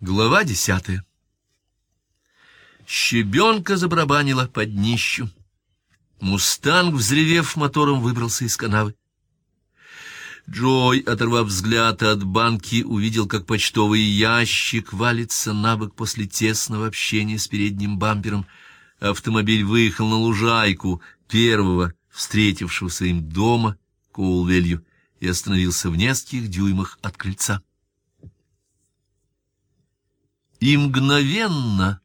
Глава десятая. Щебенка забарабанила под днищу. Мустанг, взревев мотором, выбрался из канавы. Джой, оторвав взгляд от банки, увидел, как почтовый ящик валится на бок после тесного общения с передним бампером. Автомобиль выехал на лужайку первого, встретившегося им дома, Коулвелью, и остановился в нескольких дюймах от крыльца. И мгновенно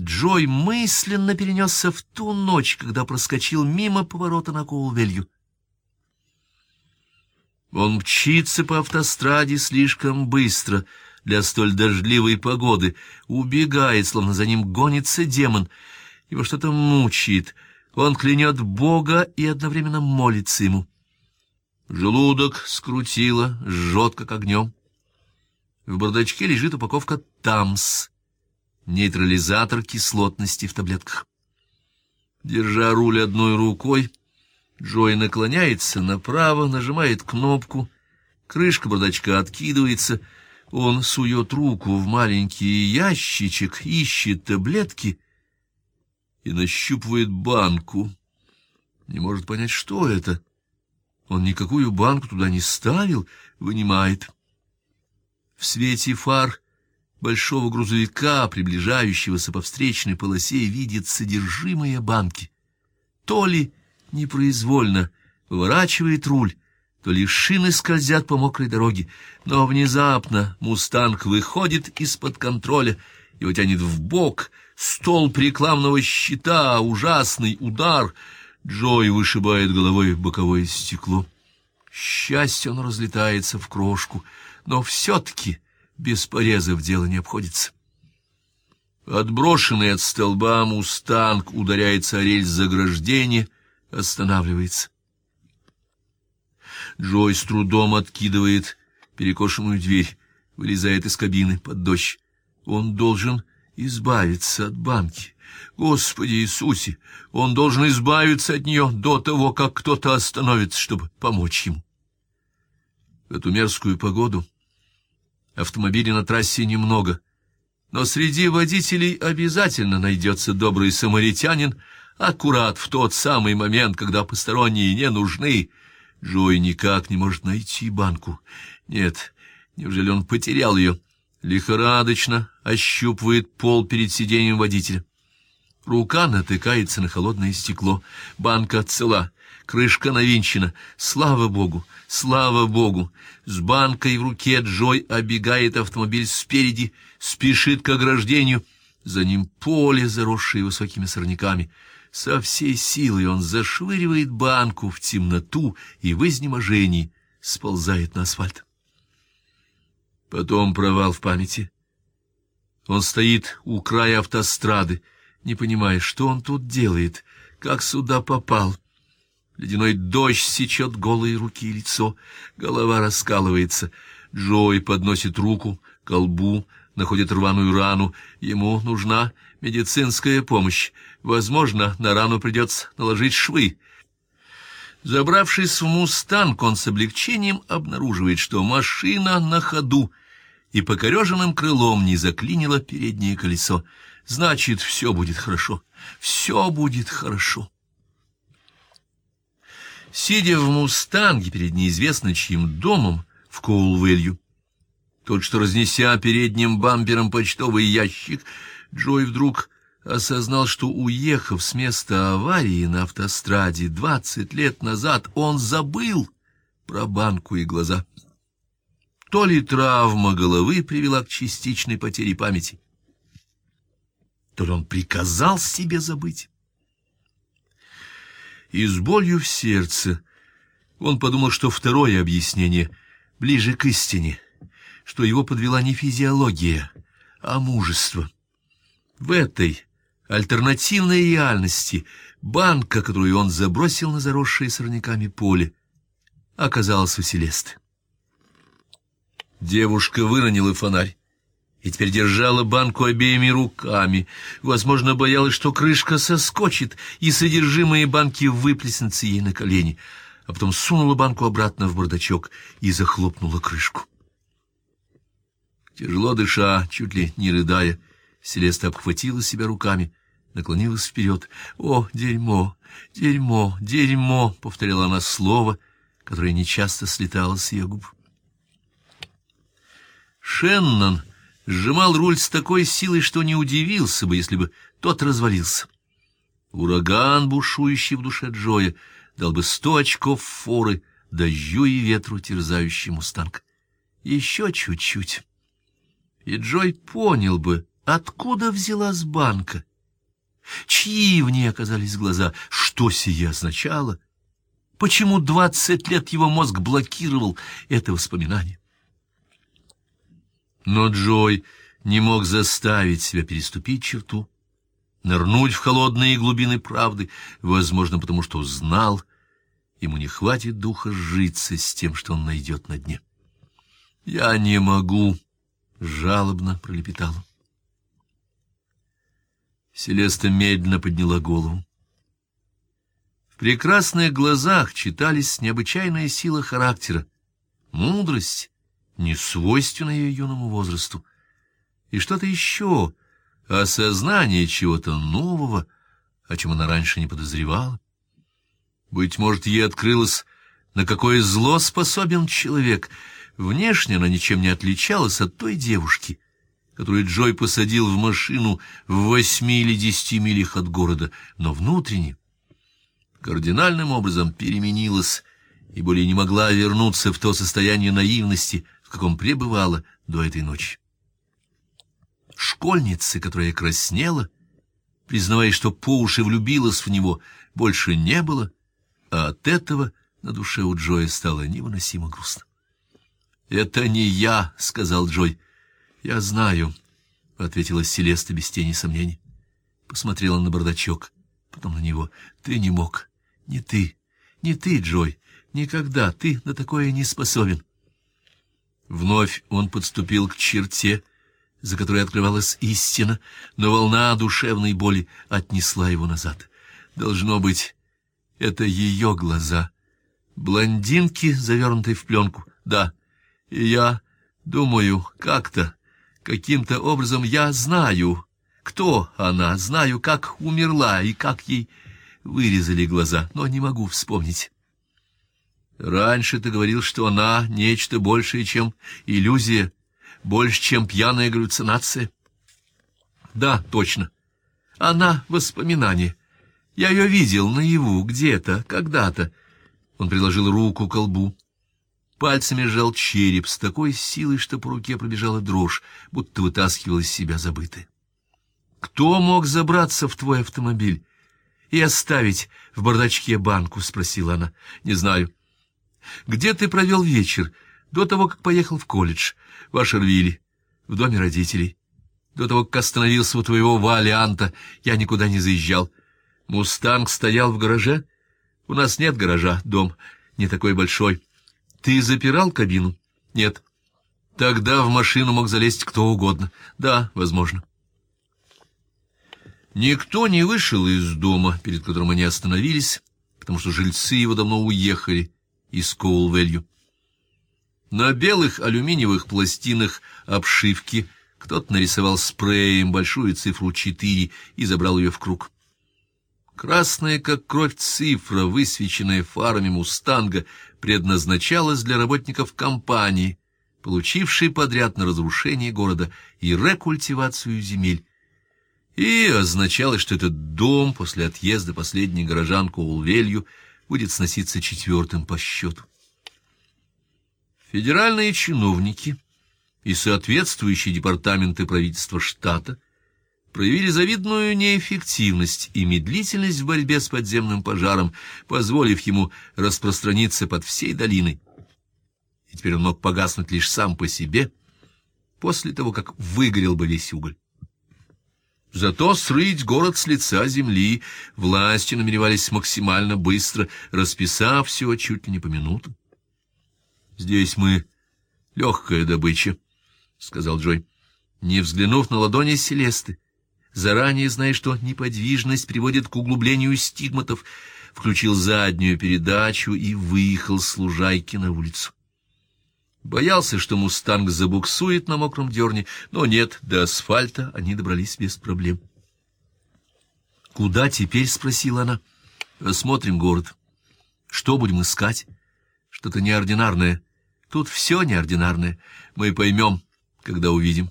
Джой мысленно перенесся в ту ночь, когда проскочил мимо поворота на Коулвелью. Он мчится по автостраде слишком быстро для столь дождливой погоды, убегает, словно за ним гонится демон. Его что-то мучает. Он клянет Бога и одновременно молится ему. Желудок скрутило, жжет как огнем. В бардачке лежит упаковка «Тамс» — нейтрализатор кислотности в таблетках. Держа руль одной рукой, Джой наклоняется направо, нажимает кнопку, крышка бардачка откидывается, он сует руку в маленький ящичек, ищет таблетки и нащупывает банку. Не может понять, что это. Он никакую банку туда не ставил, вынимает — в свете фар большого грузовика, приближающегося по встречной полосе, видит содержимое банки. То ли непроизвольно поворачивает руль, то ли шины скользят по мокрой дороге, но внезапно «Мустанг» выходит из-под контроля, его тянет в бок, стол рекламного щита, ужасный удар. Джой вышибает головой боковое стекло. Счастье он разлетается в крошку, но все-таки без порезов дело не обходится. Отброшенный от столба мустанг ударяется о рельс заграждения, останавливается. Джой с трудом откидывает перекошенную дверь, вылезает из кабины под дождь. Он должен избавиться от банки. Господи Иисусе, он должен избавиться от нее до того, как кто-то остановится, чтобы помочь ему. В эту мерзкую погоду Автомобилей на трассе немного, но среди водителей обязательно найдется добрый самаритянин, аккурат в тот самый момент, когда посторонние не нужны. Джой никак не может найти банку. Нет, неужели он потерял ее? Лихорадочно ощупывает пол перед сиденьем водителя. Рука натыкается на холодное стекло. Банка цела, крышка навинчена. Слава богу, слава богу! С банкой в руке Джой оббегает автомобиль спереди, спешит к ограждению. За ним поле, заросшее высокими сорняками. Со всей силой он зашвыривает банку в темноту и в изнеможении сползает на асфальт. Потом провал в памяти. Он стоит у края автострады, не понимая, что он тут делает, как сюда попал. Ледяной дождь сечет голые руки и лицо, голова раскалывается. Джой подносит руку к колбу, находит рваную рану. Ему нужна медицинская помощь. Возможно, на рану придется наложить швы. Забравшись в «Мустанг», он с облегчением обнаруживает, что машина на ходу и покореженным крылом не заклинило переднее колесо. Значит, все будет хорошо. Все будет хорошо. Сидя в «Мустанге» перед неизвестно чьим домом в Коулвелью, только что разнеся передним бампером почтовый ящик, Джой вдруг осознал, что, уехав с места аварии на автостраде двадцать лет назад, он забыл про банку и глаза. То ли травма головы привела к частичной потере памяти, то ли он приказал себе забыть. И с болью в сердце он подумал, что второе объяснение ближе к истине, что его подвела не физиология, а мужество. В этой альтернативной реальности банка, которую он забросил на заросшее сорняками поле, оказалась у Селесты. Девушка выронила фонарь и теперь держала банку обеими руками. Возможно, боялась, что крышка соскочит, и содержимое банки выплеснется ей на колени, а потом сунула банку обратно в бардачок и захлопнула крышку. Тяжело дыша, чуть ли не рыдая, Селеста обхватила себя руками, наклонилась вперед. «О, дерьмо! Дерьмо! Дерьмо!» — повторяла она слово, которое нечасто слетало с ее губ. Шеннон сжимал руль с такой силой, что не удивился бы, если бы тот развалился. Ураган, бушующий в душе Джоя, дал бы сто очков форы дождю и ветру, терзающему станк. Еще чуть-чуть. И Джой понял бы, откуда взялась банка, чьи в ней оказались глаза, что сие означало, почему двадцать лет его мозг блокировал это воспоминание. Но Джой не мог заставить себя переступить черту, нырнуть в холодные глубины правды, возможно, потому что знал, ему не хватит духа сжиться с тем, что он найдет на дне. «Я не могу», — жалобно пролепетала. Селеста медленно подняла голову. В прекрасных глазах читались необычайная сила характера, мудрость, не свойственная ее юному возрасту, и что-то еще, осознание чего-то нового, о чем она раньше не подозревала. Быть может, ей открылось, на какое зло способен человек. Внешне она ничем не отличалась от той девушки, которую Джой посадил в машину в восьми или десяти милях от города, но внутренне кардинальным образом переменилась и более не могла вернуться в то состояние наивности, каком пребывала до этой ночи. Школьницы, которая краснела, признавая, что по уши влюбилась в него, больше не было, а от этого на душе у Джоя стало невыносимо грустно. «Это не я», — сказал Джой. «Я знаю», — ответила Селеста без тени сомнений. Посмотрела на бардачок, потом на него. «Ты не мог. Не ты. Не ты, Джой. Никогда. Ты на такое не способен». Вновь он подступил к черте, за которой открывалась истина, но волна душевной боли отнесла его назад. Должно быть, это ее глаза. Блондинки, завернутые в пленку. Да, и я думаю, как-то, каким-то образом я знаю, кто она, знаю, как умерла и как ей вырезали глаза, но не могу вспомнить. Раньше ты говорил, что она нечто большее, чем иллюзия, больше, чем пьяная галлюцинация. Да, точно. Она — воспоминание. Я ее видел наяву, где-то, когда-то. Он приложил руку к колбу. Пальцами сжал череп с такой силой, что по руке пробежала дрожь, будто вытаскивал из себя забытое. «Кто мог забраться в твой автомобиль и оставить в бардачке банку?» — спросила она. «Не знаю». «Где ты провел вечер до того, как поехал в колледж? В Ашервилле, в доме родителей. До того, как остановился у твоего Валианта, я никуда не заезжал». Мустанг стоял в гараже? У нас нет гаража, дом не такой большой. Ты запирал кабину? Нет. Тогда в машину мог залезть кто угодно. Да, возможно. Никто не вышел из дома, перед которым они остановились, потому что жильцы его давно уехали из Коулвелью. На белых алюминиевых пластинах обшивки кто-то нарисовал спреем большую цифру 4 и забрал ее в круг. Красная, как кровь цифра, высвеченная фарами «Мустанга», предназначалась для работников компании, получившей подряд на разрушение города и рекультивацию земель, и означало, что этот дом после отъезда последней горожанку Улвелью будет сноситься четвертым по счету. Федеральные чиновники и соответствующие департаменты правительства штата проявили завидную неэффективность и медлительность в борьбе с подземным пожаром, позволив ему распространиться под всей долиной. И теперь он мог погаснуть лишь сам по себе, после того, как выгорел бы весь уголь. Зато срыть город с лица земли власти намеревались максимально быстро, расписав все чуть ли не по минутам. «Здесь мы легкая добыча», — сказал Джой, не взглянув на ладони Селесты заранее зная, что неподвижность приводит к углублению стигматов, включил заднюю передачу и выехал с лужайки на улицу. Боялся, что «Мустанг» забуксует на мокром дерне, но нет, до асфальта они добрались без проблем. «Куда теперь?» — спросила она. «Осмотрим город. Что будем искать? Что-то неординарное. Тут все неординарное. Мы поймем, когда увидим».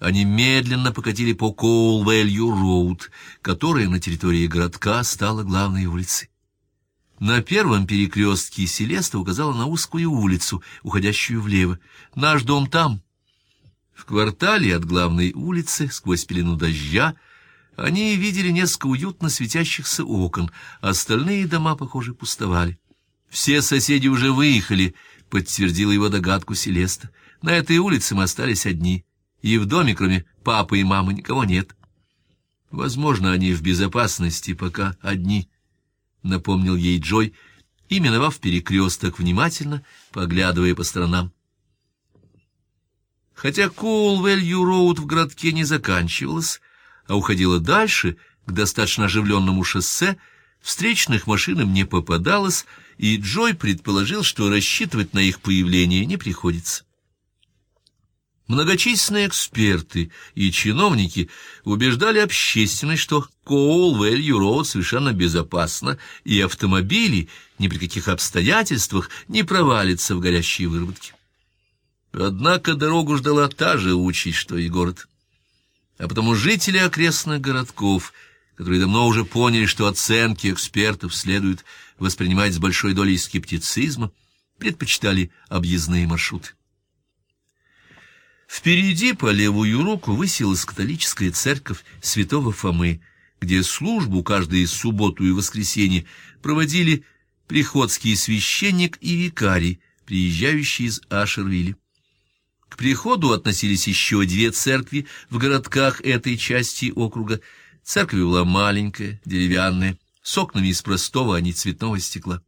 Они медленно покатили по Коул-Вэлью-Роуд, которая на территории городка стала главной улицей. На первом перекрестке Селеста указала на узкую улицу, уходящую влево. «Наш дом там». В квартале от главной улицы, сквозь пелену дождя, они видели несколько уютно светящихся окон, остальные дома, похоже, пустовали. «Все соседи уже выехали», — подтвердила его догадку Селеста. «На этой улице мы остались одни, и в доме, кроме папы и мамы, никого нет. Возможно, они в безопасности, пока одни» напомнил ей Джой, и, миновав перекресток, внимательно поглядывая по сторонам. Хотя Коулвелью-Роуд в городке не заканчивалась, а уходила дальше, к достаточно оживленному шоссе, встречных машин им не попадалось, и Джой предположил, что рассчитывать на их появление не приходится. Многочисленные эксперты и чиновники убеждали общественность, что Коул-Вэлью-Роуд совершенно безопасно, и автомобили ни при каких обстоятельствах не провалятся в горящие выработки. Однако дорогу ждала та же участь, что и город. А потому жители окрестных городков, которые давно уже поняли, что оценки экспертов следует воспринимать с большой долей скептицизма, предпочитали объездные маршруты. Впереди по левую руку высилась католическая церковь святого Фомы, где службу каждые субботу и воскресенье проводили приходский священник и викарий, приезжающие из Ашервилля. К приходу относились еще две церкви в городках этой части округа. Церковь была маленькая, деревянная, с окнами из простого, а не цветного стекла.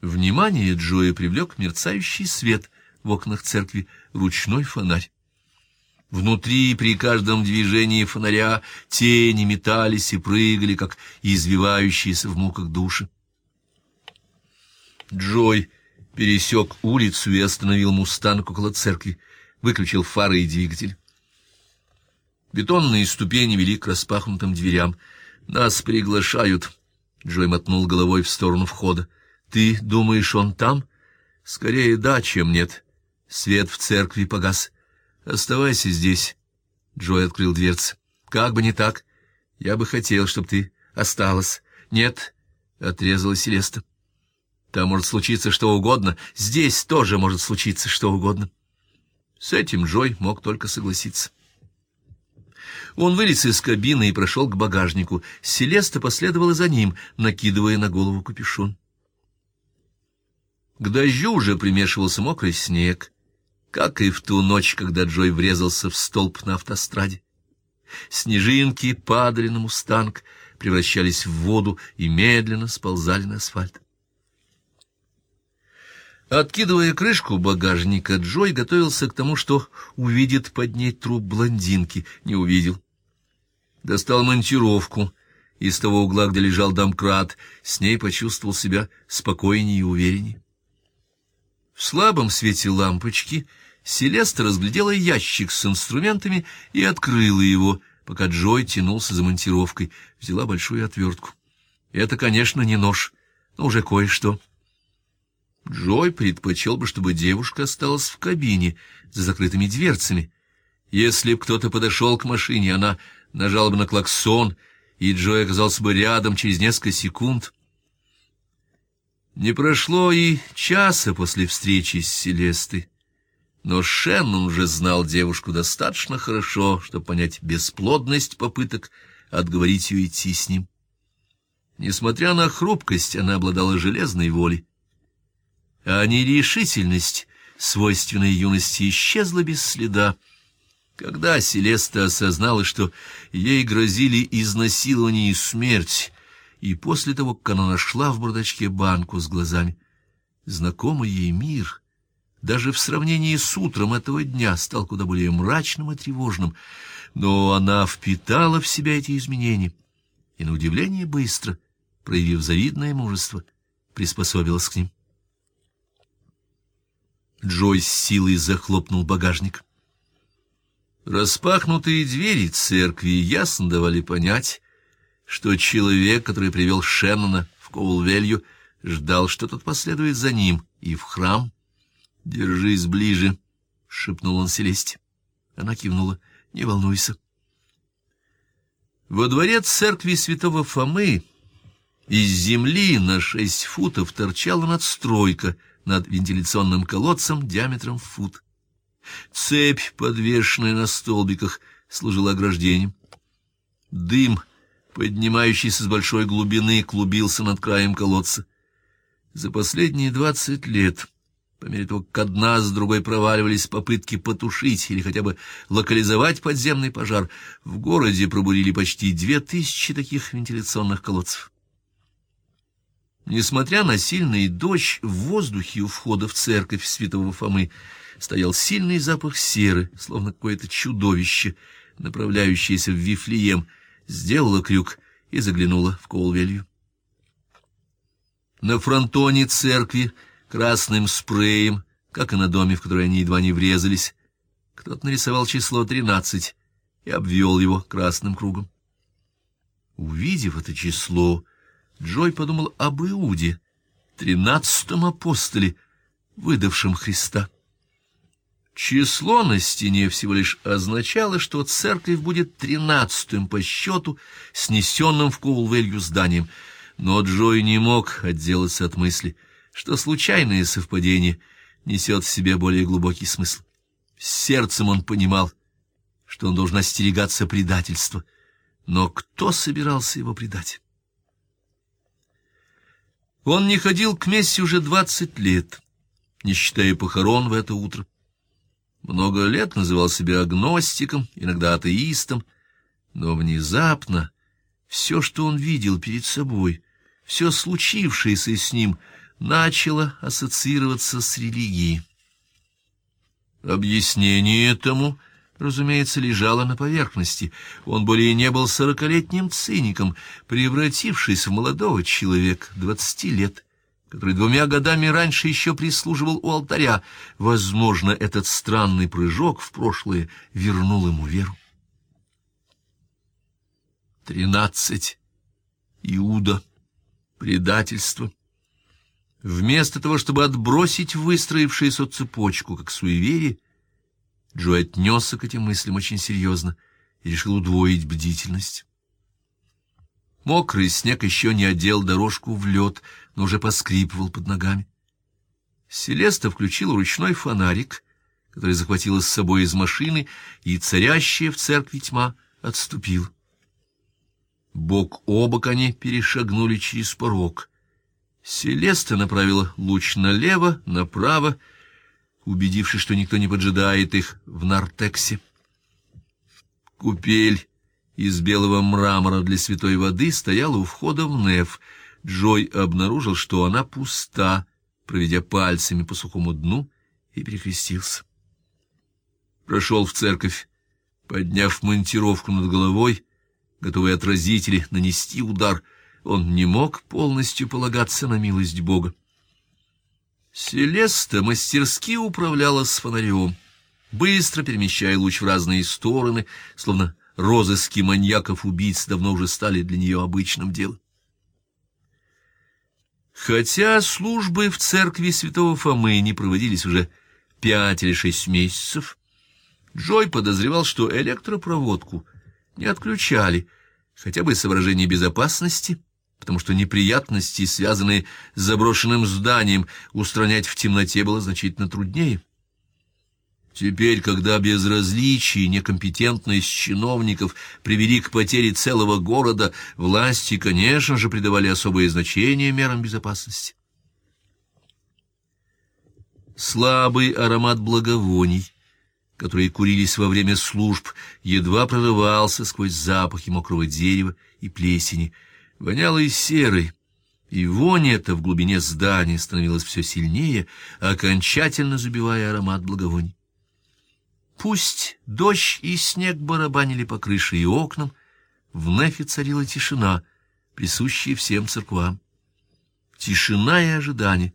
Внимание Джоя привлек мерцающий свет в окнах церкви, ручной фонарь. Внутри при каждом движении фонаря тени метались и прыгали, как извивающиеся в муках души. Джой пересек улицу и остановил «Мустанг» около церкви, выключил фары и двигатель. Бетонные ступени вели к распахнутым дверям. «Нас приглашают», — Джой мотнул головой в сторону входа. «Ты думаешь, он там?» «Скорее да, чем нет. Свет в церкви погас. Оставайся здесь. Джой открыл дверцу. Как бы не так. Я бы хотел, чтобы ты осталась. Нет, отрезала Селеста. Там может случиться что угодно. Здесь тоже может случиться что угодно. С этим Джой мог только согласиться. Он вылез из кабины и прошел к багажнику. Селеста последовала за ним, накидывая на голову капюшон. К дождю уже примешивался мокрый снег как и в ту ночь, когда Джой врезался в столб на автостраде. Снежинки падали на мустанг, превращались в воду и медленно сползали на асфальт. Откидывая крышку багажника, Джой готовился к тому, что увидит под ней труп блондинки. Не увидел. Достал монтировку из того угла, где лежал домкрат, с ней почувствовал себя спокойнее и увереннее. В слабом свете лампочки — Селеста разглядела ящик с инструментами и открыла его, пока Джой тянулся за монтировкой, взяла большую отвертку. Это, конечно, не нож, но уже кое-что. Джой предпочел бы, чтобы девушка осталась в кабине за закрытыми дверцами. Если б кто-то подошел к машине, она нажала бы на клаксон, и Джой оказался бы рядом через несколько секунд. Не прошло и часа после встречи с Селестой. Но Шеннон уже знал девушку достаточно хорошо, чтобы понять бесплодность попыток отговорить ее идти с ним. Несмотря на хрупкость, она обладала железной волей. А нерешительность, свойственная юности, исчезла без следа, когда Селеста осознала, что ей грозили изнасилование и смерть, и после того, как она нашла в бардачке банку с глазами, знакомый ей мир — даже в сравнении с утром этого дня стал куда более мрачным и тревожным, но она впитала в себя эти изменения и, на удивление, быстро, проявив завидное мужество, приспособилась к ним. Джой с силой захлопнул багажник. Распахнутые двери церкви ясно давали понять, что человек, который привел Шеннона в Коулвелью, ждал, что тот последует за ним и в храм. «Держись ближе», — шепнул он Селесте. Она кивнула. «Не волнуйся». Во дворе церкви святого Фомы из земли на шесть футов торчала надстройка над вентиляционным колодцем диаметром фут. Цепь, подвешенная на столбиках, служила ограждением. Дым, поднимающийся с большой глубины, клубился над краем колодца. За последние двадцать лет, по мере того, как одна с другой проваливались попытки потушить или хотя бы локализовать подземный пожар, в городе пробурили почти две тысячи таких вентиляционных колодцев. Несмотря на сильный дождь, в воздухе у входа в церковь святого Фомы стоял сильный запах серы, словно какое-то чудовище, направляющееся в Вифлеем, сделала крюк и заглянула в Коулвелью. На фронтоне церкви красным спреем, как и на доме, в который они едва не врезались, кто-то нарисовал число тринадцать и обвел его красным кругом. Увидев это число, Джой подумал об Иуде, тринадцатом апостоле, выдавшем Христа. Число на стене всего лишь означало, что церковь будет тринадцатым по счету, снесенным в Коулвелью зданием, но Джой не мог отделаться от мысли, что случайное совпадение несет в себе более глубокий смысл. Сердцем он понимал, что он должен остерегаться предательства, но кто собирался его предать? Он не ходил к мессе уже двадцать лет, не считая похорон в это утро. Много лет называл себя агностиком, иногда атеистом, но внезапно все, что он видел перед собой, все случившееся с ним, начало ассоциироваться с религией. Объяснение этому — разумеется, лежала на поверхности. Он более не был сорокалетним циником, превратившись в молодого человека, двадцати лет, который двумя годами раньше еще прислуживал у алтаря. Возможно, этот странный прыжок в прошлое вернул ему веру. Тринадцать. Иуда. Предательство. Вместо того, чтобы отбросить выстроившуюся цепочку, как суеверие, Джо отнесся к этим мыслям очень серьезно и решил удвоить бдительность. Мокрый снег еще не одел дорожку в лед, но уже поскрипывал под ногами. Селеста включила ручной фонарик, который захватила с собой из машины, и царящая в церкви тьма отступила. Бок о бок они перешагнули через порог. Селеста направила луч налево, направо, убедившись, что никто не поджидает их в нартексе. Купель из белого мрамора для святой воды стояла у входа в Неф. Джой обнаружил, что она пуста, проведя пальцами по сухому дну, и перекрестился. Прошел в церковь, подняв монтировку над головой, готовый отразить или нанести удар, он не мог полностью полагаться на милость Бога. Селеста мастерски управляла с фонарем, быстро перемещая луч в разные стороны, словно розыски маньяков-убийц давно уже стали для нее обычным делом. Хотя службы в церкви святого Фомы не проводились уже пять или шесть месяцев, Джой подозревал, что электропроводку не отключали, хотя бы из соображений безопасности — потому что неприятности, связанные с заброшенным зданием, устранять в темноте было значительно труднее. Теперь, когда безразличие и некомпетентность чиновников привели к потере целого города, власти, конечно же, придавали особое значение мерам безопасности. Слабый аромат благовоний, которые курились во время служб, едва прорывался сквозь запахи мокрого дерева и плесени — воняло и серой, и вонь эта в глубине здания становилась все сильнее, окончательно забивая аромат благовоний. Пусть дождь и снег барабанили по крыше и окнам, в Нефе царила тишина, присущая всем церквам. Тишина и ожидание.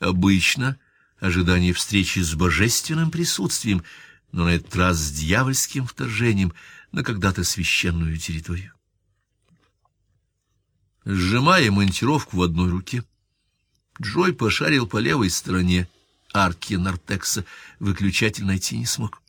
Обычно ожидание встречи с божественным присутствием, но на этот раз с дьявольским вторжением на когда-то священную территорию. Сжимая монтировку в одной руке, Джой пошарил по левой стороне арки нартекса, выключатель найти не смог.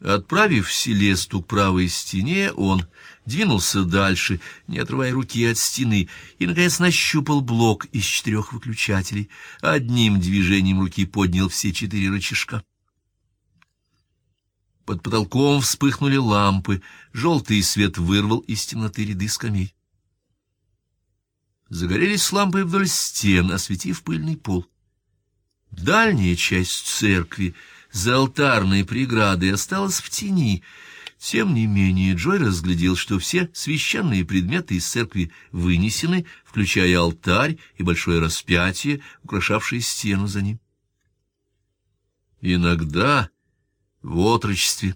Отправив Селесту к правой стене, он двинулся дальше, не отрывая руки от стены, и, наконец, нащупал блок из четырех выключателей. Одним движением руки поднял все четыре рычажка. Под потолком вспыхнули лампы, желтый свет вырвал из темноты ряды скамей. Загорелись лампы вдоль стен, осветив пыльный пол. Дальняя часть церкви — за алтарной преградой осталась в тени. Тем не менее Джой разглядел, что все священные предметы из церкви вынесены, включая алтарь и большое распятие, украшавшее стену за ним. Иногда в отрочестве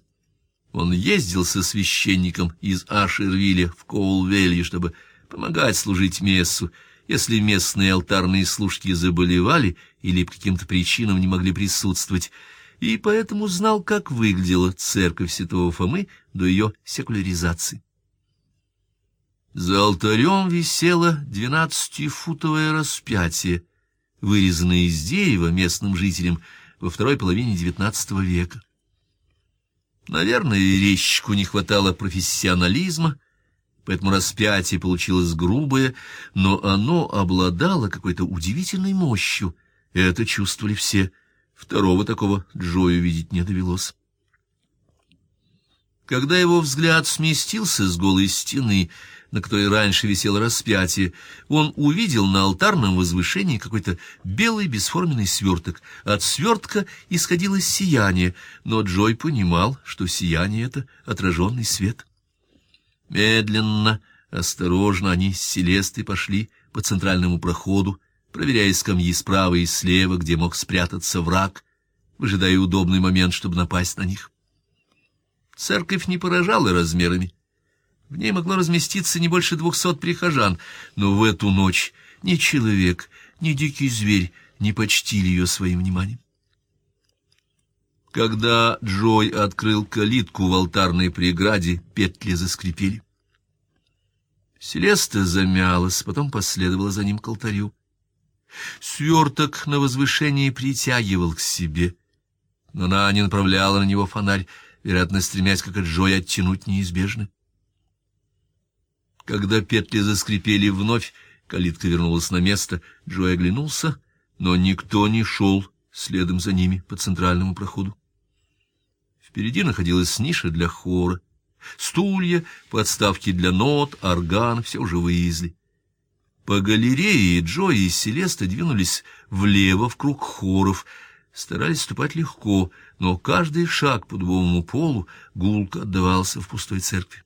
он ездил со священником из Ашервилля в Коулвелье, чтобы помогать служить мессу, если местные алтарные служки заболевали или по каким-то причинам не могли присутствовать, и поэтому знал, как выглядела церковь святого Фомы до ее секуляризации. За алтарем висело двенадцатифутовое распятие, вырезанное из дерева местным жителям во второй половине XIX века. Наверное, резчику не хватало профессионализма, поэтому распятие получилось грубое, но оно обладало какой-то удивительной мощью, это чувствовали все Второго такого Джою видеть не довелось. Когда его взгляд сместился с голой стены, на которой раньше висело распятие, он увидел на алтарном возвышении какой-то белый бесформенный сверток. От свертка исходило сияние, но Джой понимал, что сияние — это отраженный свет. Медленно, осторожно они с Селестой пошли по центральному проходу, проверяя скамьи справа и слева, где мог спрятаться враг, выжидая удобный момент, чтобы напасть на них. Церковь не поражала размерами. В ней могло разместиться не больше двухсот прихожан, но в эту ночь ни человек, ни дикий зверь не почтили ее своим вниманием. Когда Джой открыл калитку в алтарной преграде, петли заскрипели. Селеста замялась, потом последовала за ним к алтарю. Сверток на возвышении притягивал к себе, но она не направляла на него фонарь, вероятно, стремясь, как от Джоя, оттянуть неизбежно. Когда петли заскрипели вновь, калитка вернулась на место, Джой оглянулся, но никто не шел следом за ними по центральному проходу. Впереди находилась ниша для хора. Стулья, подставки для нот, орган — все уже вывезли. По галерее Джо и Селеста двинулись влево в круг хоров, старались ступать легко, но каждый шаг по дубовому полу гулко отдавался в пустой церкви.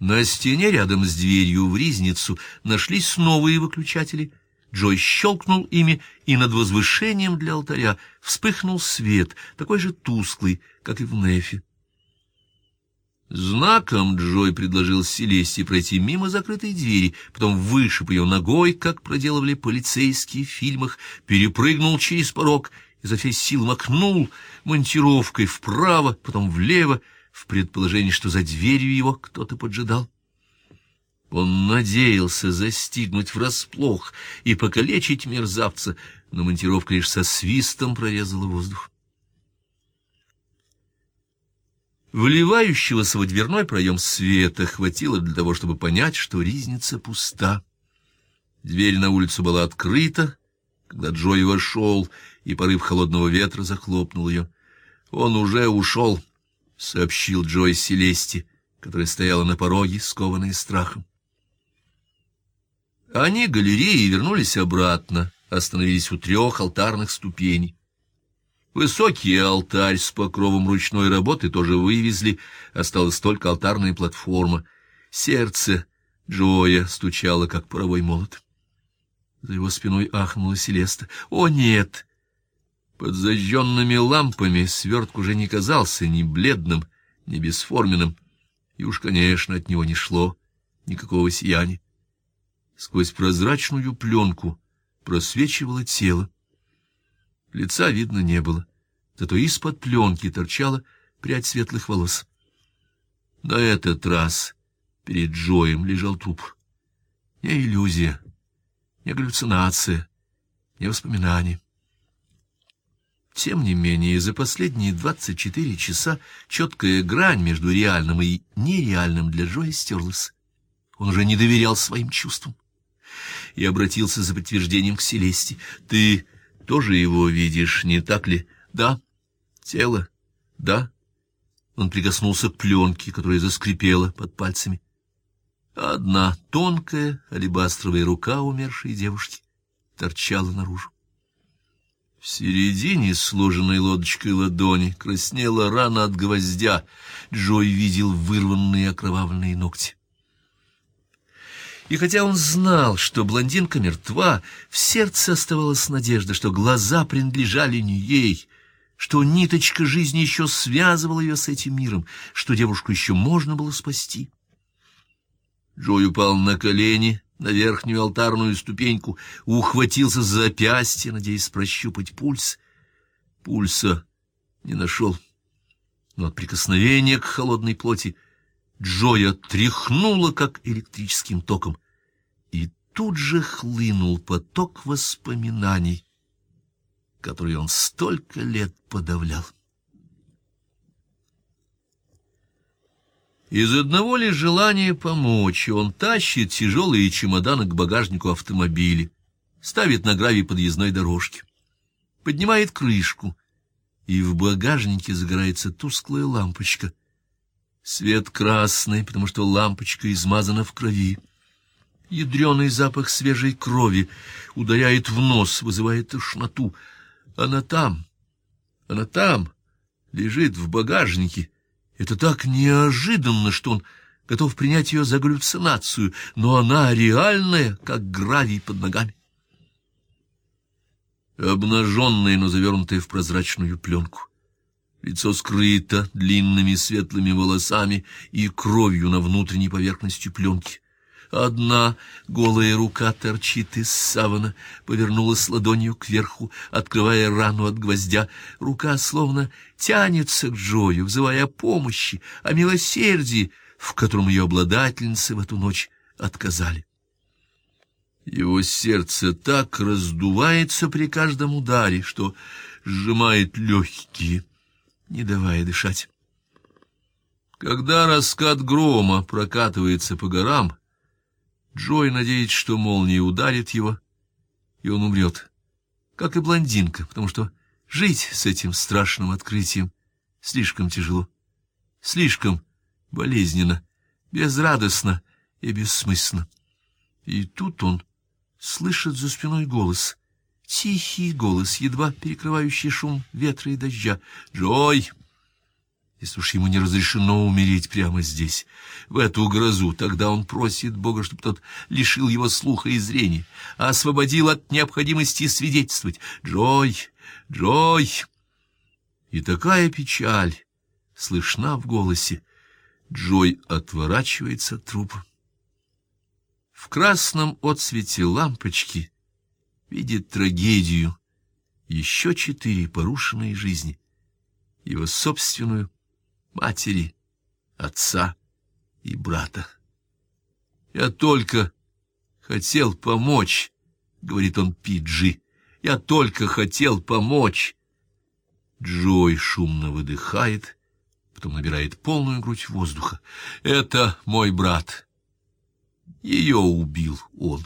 На стене рядом с дверью в ризницу нашлись новые выключатели. Джой щелкнул ими, и над возвышением для алтаря вспыхнул свет, такой же тусклый, как и в Нефе. Знаком Джой предложил Селесте пройти мимо закрытой двери, потом вышиб ее ногой, как проделывали полицейские в фильмах, перепрыгнул через порог, изо всей сил макнул монтировкой вправо, потом влево, в предположении, что за дверью его кто-то поджидал. Он надеялся застигнуть врасплох и покалечить мерзавца, но монтировка лишь со свистом прорезала воздух. Вливающегося в дверной проем света хватило для того, чтобы понять, что ризница пуста. Дверь на улицу была открыта, когда Джой вошел, и порыв холодного ветра захлопнул ее. «Он уже ушел», — сообщил Джой Селесте, которая стояла на пороге, скованная страхом. Они галереи вернулись обратно, остановились у трех алтарных ступеней. Высокий алтарь с покровом ручной работы тоже вывезли, осталась только алтарная платформа. Сердце Джоя стучало, как паровой молот. За его спиной ахнула Селеста. «О, нет!» Под зажженными лампами свертк уже не казался ни бледным, ни бесформенным, и уж, конечно, от него не шло никакого сияния. Сквозь прозрачную пленку просвечивало тело. Лица видно не было, зато из-под пленки торчала прядь светлых волос. На этот раз перед Джоем лежал труп. Не иллюзия, не галлюцинация, не воспоминание. Тем не менее, за последние двадцать четыре часа четкая грань между реальным и нереальным для Джоя стерлась. Он уже не доверял своим чувствам. И обратился за подтверждением к Селесте. «Ты тоже его видишь, не так ли?» «Да». «Тело?» «Да». Он прикоснулся к пленке, которая заскрипела под пальцами. Одна тонкая алебастровая рука умершей девушки торчала наружу. В середине сложенной лодочкой ладони краснела рана от гвоздя. Джой видел вырванные окровавленные ногти. И хотя он знал, что блондинка мертва, в сердце оставалась надежда, что глаза принадлежали не ей, что ниточка жизни еще связывала ее с этим миром, что девушку еще можно было спасти. Джой упал на колени на верхнюю алтарную ступеньку, ухватился за запястье, надеясь прощупать пульс. Пульса не нашел, но от прикосновения к холодной плоти Джоя тряхнуло, как электрическим током, и тут же хлынул поток воспоминаний, которые он столько лет подавлял. Из одного лишь желания помочь он тащит тяжелые чемоданы к багажнику автомобиля, ставит на гравий подъездной дорожки, поднимает крышку, и в багажнике загорается тусклая лампочка. Свет красный, потому что лампочка измазана в крови. Ядреный запах свежей крови ударяет в нос, вызывает тошноту. Она там, она там, лежит в багажнике, это так неожиданно, что он готов принять ее за галлюцинацию, но она реальная, как гравий под ногами. Обнаженная, но завернутая в прозрачную пленку. Лицо скрыто длинными светлыми волосами и кровью на внутренней поверхности пленки. Одна голая рука торчит из савана, повернулась ладонью кверху, открывая рану от гвоздя. Рука словно тянется к Джою, взывая о помощи, о милосердии, в котором ее обладательницы в эту ночь отказали. Его сердце так раздувается при каждом ударе, что сжимает легкие, не давая дышать. Когда раскат грома прокатывается по горам, Джой надеется, что молния ударит его, и он умрет, как и блондинка, потому что жить с этим страшным открытием слишком тяжело, слишком болезненно, безрадостно и бессмысленно. И тут он слышит за спиной голос, тихий голос, едва перекрывающий шум ветра и дождя. «Джой!» Если уж ему не разрешено умереть прямо здесь, в эту грозу, тогда он просит Бога, чтобы тот лишил его слуха и зрения, а освободил от необходимости свидетельствовать. Джой, Джой! И такая печаль слышна в голосе. Джой отворачивается от трупа. В красном отсвете лампочки видит трагедию, еще четыре порушенные жизни, его собственную, матери, отца и брата. Я только хотел помочь, говорит он Пиджи. Я только хотел помочь. Джой шумно выдыхает, потом набирает полную грудь воздуха. Это мой брат. Ее убил он.